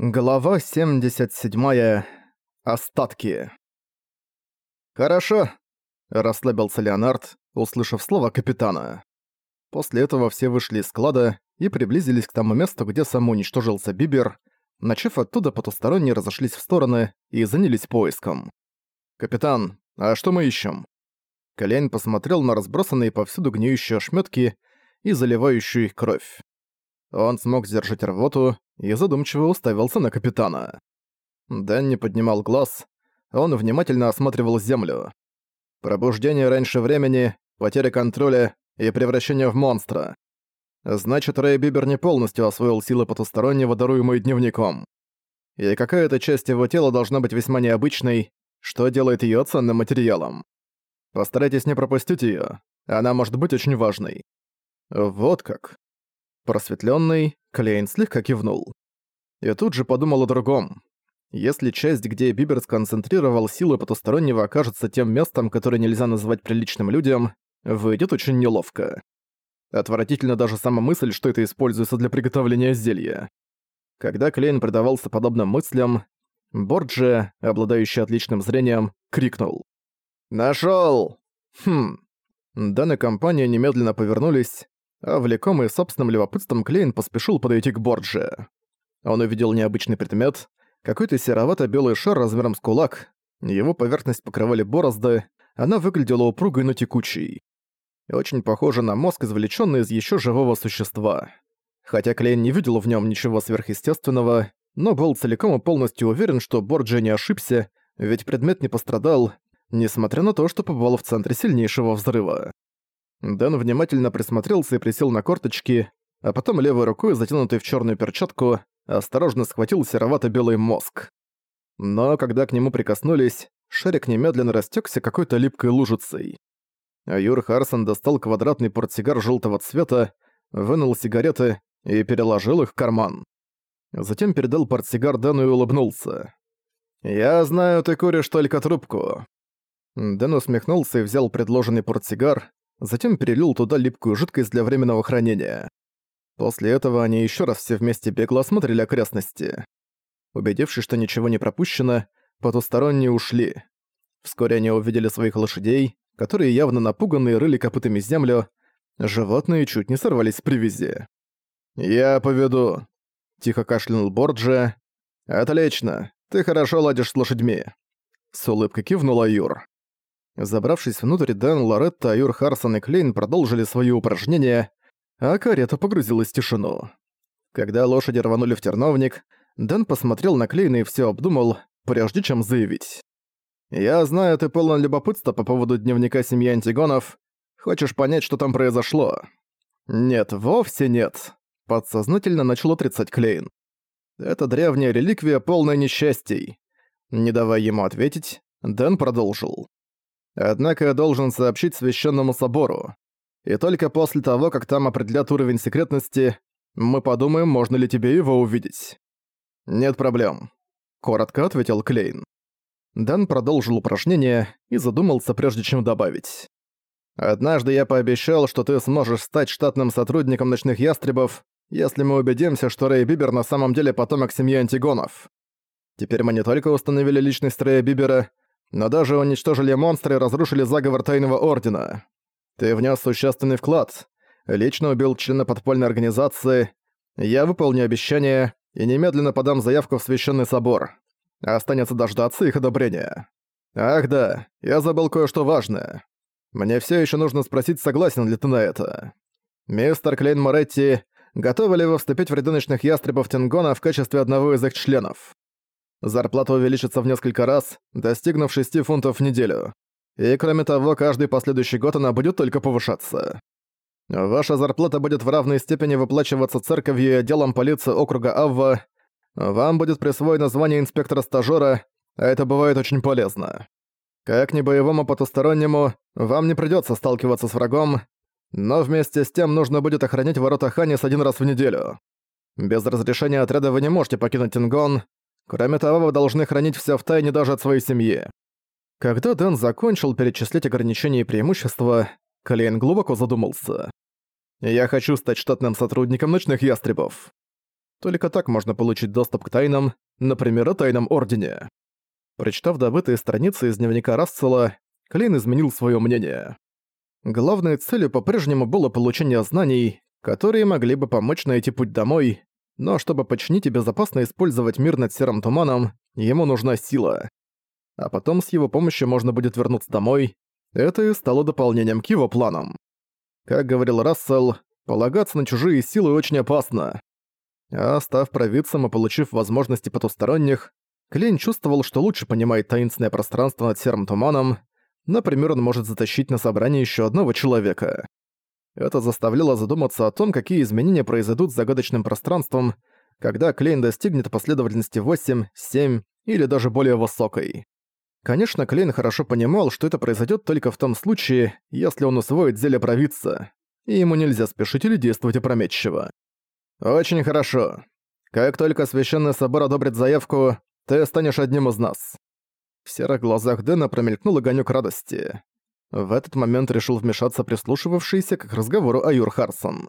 Глава 77. Остатки. «Хорошо», — расслабился Леонард, услышав слово капитана. После этого все вышли из склада и приблизились к тому месту, где самоуничтожился Бибер, начав оттуда потусторонние разошлись в стороны и занялись поиском. «Капитан, а что мы ищем?» Колянь посмотрел на разбросанные повсюду гниющие ошметки и заливающую их кровь. Он смог сдержать рвоту и задумчиво уставился на капитана. Дэн не поднимал глаз, он внимательно осматривал землю. Пробуждение раньше времени, потеря контроля и превращение в монстра. Значит, Рэй Бибер не полностью освоил силы потустороннего, даруемые дневником. И какая-то часть его тела должна быть весьма необычной, что делает её ценным материалом. Постарайтесь не пропустить её, она может быть очень важной. Вот как. Просветлённый, Клейн слегка кивнул. И тут же подумал о другом. Если часть, где Бибер сконцентрировал силы потустороннего, окажется тем местом, которое нельзя назвать приличным людям, выйдет очень неловко. Отвратительно даже сама мысль, что это используется для приготовления зелья. Когда Клейн предавался подобным мыслям, Борджи, обладающий отличным зрением, крикнул. «Нашёл!» Хм. Дан и компания немедленно повернулись, а влекомый собственным любопытством Клейн поспешил подойти к Бордже. Он увидел необычный предмет, какой-то серовато-белый шар размером с кулак, его поверхность покрывали борозды, она выглядела упругой, но текучей. И очень похожа на мозг, извлечённый из ещё живого существа. Хотя Клейн не видел в нём ничего сверхъестественного, но был целиком и полностью уверен, что Борджи не ошибся, ведь предмет не пострадал, несмотря на то, что побывал в центре сильнейшего взрыва. Дэн внимательно присмотрелся и присел на корточки, а потом левой рукой, затянутой в черную перчатку, осторожно схватил серовато-белый мозг. Но когда к нему прикоснулись, шарик немедленно растекся какой-то липкой лужицей. А Юр Харсон достал квадратный портсигар желтого цвета, вынул сигареты и переложил их в карман. Затем передал портсигар Дэну и улыбнулся. «Я знаю, ты куришь только трубку». Дэн усмехнулся и взял предложенный портсигар, затем перелил туда липкую жидкость для временного хранения. После этого они еще раз все вместе бегло осмотрели окрестности. Убедившись, что ничего не пропущено, потусторонние ушли. Вскоре они увидели своих лошадей, которые явно напуганные рыли копытами землю, животные чуть не сорвались с привязи. «Я поведу», — тихо кашлянул Борджи. «Отлично, ты хорошо ладишь с лошадьми», — с улыбкой кивнула Юр. Забравшись внутрь, Дэн, Лоретта, Аюр, Харсон и Клейн продолжили свои упражнения, а карета погрузилась в тишину. Когда лошади рванули в терновник, Дэн посмотрел на Клейна и все обдумал, прежде чем заявить. «Я знаю, ты полон любопытства по поводу дневника семьи Антигонов. Хочешь понять, что там произошло?» «Нет, вовсе нет», — подсознательно начал отрицать Клейн. «Это древняя реликвия, полная несчастий». Не давая ему ответить, Дэн продолжил. Однако я должен сообщить священному собору. И только после того, как там определят уровень секретности, мы подумаем, можно ли тебе его увидеть. Нет проблем. Коротко ответил Клейн. Дэн продолжил упражнение и задумался, прежде чем добавить. «Однажды я пообещал, что ты сможешь стать штатным сотрудником ночных ястребов, если мы убедимся, что Рэй Бибер на самом деле потомок семьи Антигонов. Теперь мы не только установили личность Рэя Бибера, но даже уничтожили монстры и разрушили заговор Тайного Ордена. Ты внес существенный вклад, лично убил члена подпольной организации, я выполню обещание и немедленно подам заявку в Священный Собор. Останется дождаться их одобрения. Ах да, я забыл кое-что важное. Мне все еще нужно спросить, согласен ли ты на это. Мистер Клейн Моретти, готовы ли вы вступить в ряды ночных ястребов Тенгона в качестве одного из их членов? Зарплата увеличится в несколько раз, достигнув 6 фунтов в неделю. И кроме того, каждый последующий год она будет только повышаться. Ваша зарплата будет в равной степени выплачиваться церковью и отделом полиции округа Авва. Вам будет присвоено звание инспектора-стажёра, а это бывает очень полезно. Как ни боевому потустороннему, вам не придётся сталкиваться с врагом, но вместе с тем нужно будет охранять ворота Ханис один раз в неделю. Без разрешения отряда вы не можете покинуть Тингон, Кроме того, вы должны хранить всё в тайне даже от своей семьи». Когда Дэн закончил перечислять ограничения и преимущества, Клейн глубоко задумался. «Я хочу стать штатным сотрудником ночных ястребов». Только так можно получить доступ к тайнам, например, о Тайном Ордене. Прочитав добытые страницы из дневника Рассела, Клейн изменил свое мнение. Главной целью по-прежнему было получение знаний, которые могли бы помочь найти путь домой, но чтобы починить и безопасно использовать мир над Серым Туманом, ему нужна сила. А потом с его помощью можно будет вернуться домой. Это и стало дополнением к его планам. Как говорил Рассел, полагаться на чужие силы очень опасно. А став провидцем и получив возможности потусторонних, Клейн чувствовал, что лучше понимает таинственное пространство над Серым Туманом, например, он может затащить на собрание еще одного человека. Это заставляло задуматься о том, какие изменения произойдут с загадочным пространством, когда Клейн достигнет последовательности 8, 7 или даже более высокой. Конечно, Клейн хорошо понимал, что это произойдет только в том случае, если он усвоит зелье провидца, и ему нельзя спешить или действовать опрометчиво. «Очень хорошо. Как только Священный Собор одобрит заявку, ты станешь одним из нас». В серых глазах Дэна промелькнул огонёк радости. В этот момент решил вмешаться прислушивавшийся к разговору Аюр Харсон.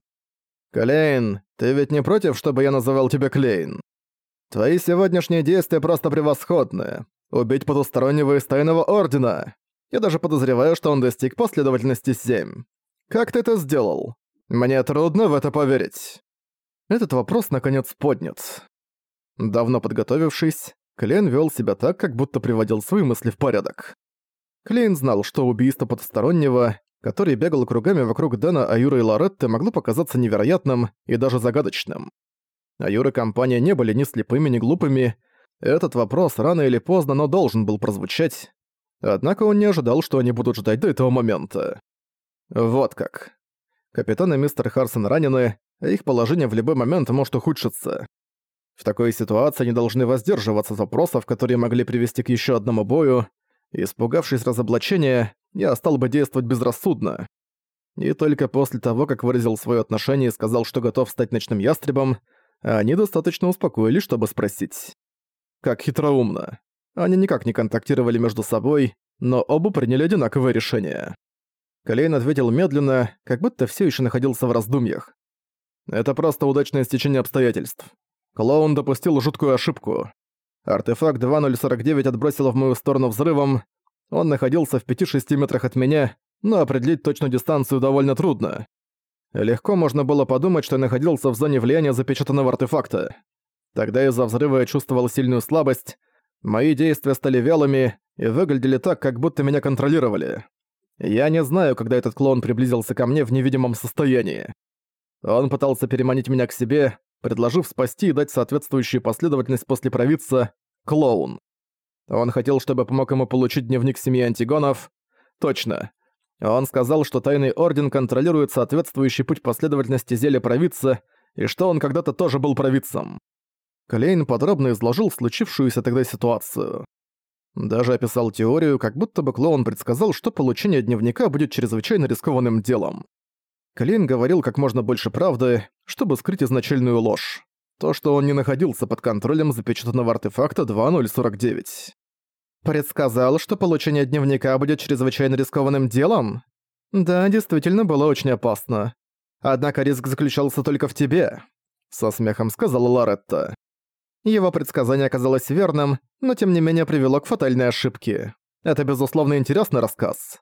«Клейн, ты ведь не против, чтобы я называл тебя Клейн? Твои сегодняшние действия просто превосходны. Убить потустороннего из Тайного Ордена. Я даже подозреваю, что он достиг последовательности 7. Как ты это сделал? Мне трудно в это поверить». Этот вопрос наконец поднят. Давно подготовившись, Клейн вел себя так, как будто приводил свои мысли в порядок. Клейн знал, что убийство потустороннего, который бегал кругами вокруг Дэна, Аюра и Лоретты, могло показаться невероятным и даже загадочным. Аюра и компания не были ни слепыми, ни глупыми. Этот вопрос рано или поздно, но должен был прозвучать. Однако он не ожидал, что они будут ждать до этого момента. Вот как. Капитан и мистер Харсон ранены, а их положение в любой момент может ухудшиться. В такой ситуации они должны воздерживаться от вопросов, которые могли привести к еще одному бою, Испугавшись разоблачения, я стал бы действовать безрассудно. И только после того, как выразил свое отношение и сказал, что готов стать ночным ястребом, они достаточно успокоились, чтобы спросить. Как хитроумно. Они никак не контактировали между собой, но оба приняли одинаковое решение. Колейн ответил медленно, как будто все еще находился в раздумьях. Это просто удачное стечение обстоятельств. Клоун допустил жуткую ошибку. Артефакт 2049 отбросило в мою сторону взрывом. Он находился в 5-6 метрах от меня, но определить точную дистанцию довольно трудно. Легко можно было подумать, что я находился в зоне влияния запечатанного артефакта. Тогда из-за взрыва я чувствовал сильную слабость, мои действия стали вялыми и выглядели так, как будто меня контролировали. Я не знаю, когда этот клон приблизился ко мне в невидимом состоянии. Он пытался переманить меня к себе, предложив спасти и дать соответствующую последовательность после провидца «Клоун». Он хотел, чтобы помог ему получить дневник семьи Антигонов. Точно. Он сказал, что Тайный Орден контролирует соответствующий путь последовательности зелья провидца, и что он когда-то тоже был провидцем. Клейн подробно изложил случившуюся тогда ситуацию. Даже описал теорию, как будто бы клоун предсказал, что получение дневника будет чрезвычайно рискованным делом. Клейн говорил как можно больше правды, чтобы скрыть изначальную ложь. То, что он не находился под контролем запечатанного артефакта 2049. Предсказал, что получение дневника будет чрезвычайно рискованным делом? Да, действительно было очень опасно. Однако риск заключался только в тебе, со смехом сказала Лоретта. Его предсказание оказалось верным, но тем не менее привело к фатальной ошибке. Это, безусловно, интересный рассказ.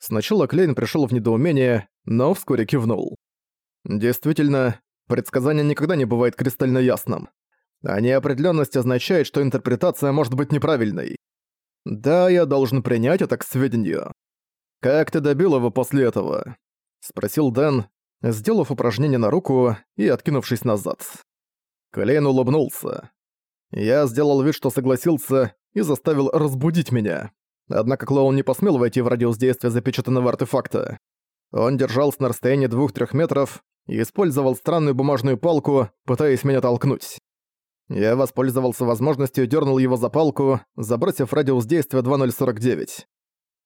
Сначала Клейн пришел в недоумение, но вскоре кивнул. Действительно, предсказание никогда не бывает кристально ясным. А неопределенность означает, что интерпретация может быть неправильной. Да, я должен принять это к сведению. «Как ты добил его после этого?» — спросил Дэн, сделав упражнение на руку и откинувшись назад. Клейн улыбнулся. Я сделал вид, что согласился, и заставил разбудить меня. Однако клоун не посмел войти в радиус действия запечатанного артефакта. Он держался на расстоянии двух-трех метров и использовал странную бумажную палку, пытаясь меня толкнуть. Я воспользовался возможностью и дернул его за палку, забросив радиус действия 2049.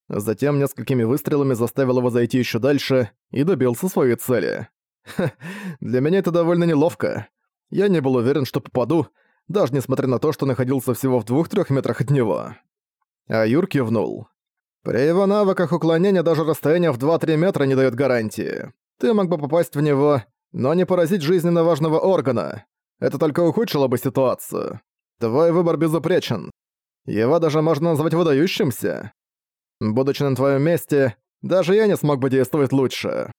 Затем несколькими выстрелами заставил его зайти еще дальше и добился своей цели. Ха, для меня это довольно неловко. Я не был уверен, что попаду, даже несмотря на то, что находился всего в двух-трех метрах от него. А Юр кивнул. «При его навыках уклонения даже расстояние в 2-3 метра не дает гарантии. Ты мог бы попасть в него, но не поразить жизненно важного органа. Это только ухудшило бы ситуацию. Твой выбор безупречен. Его даже можно назвать выдающимся. Будучи на твоем месте, даже я не смог бы действовать лучше».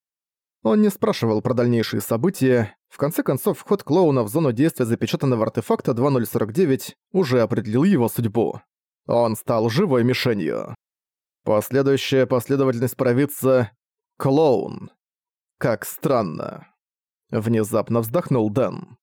Он не спрашивал про дальнейшие события. В конце концов, вход клоуна в зону действия запечатанного артефакта 2049 уже определил его судьбу. Он стал живой мишенью. Последующая последовательность провидца — клоун. Как странно. Внезапно вздохнул Дэн.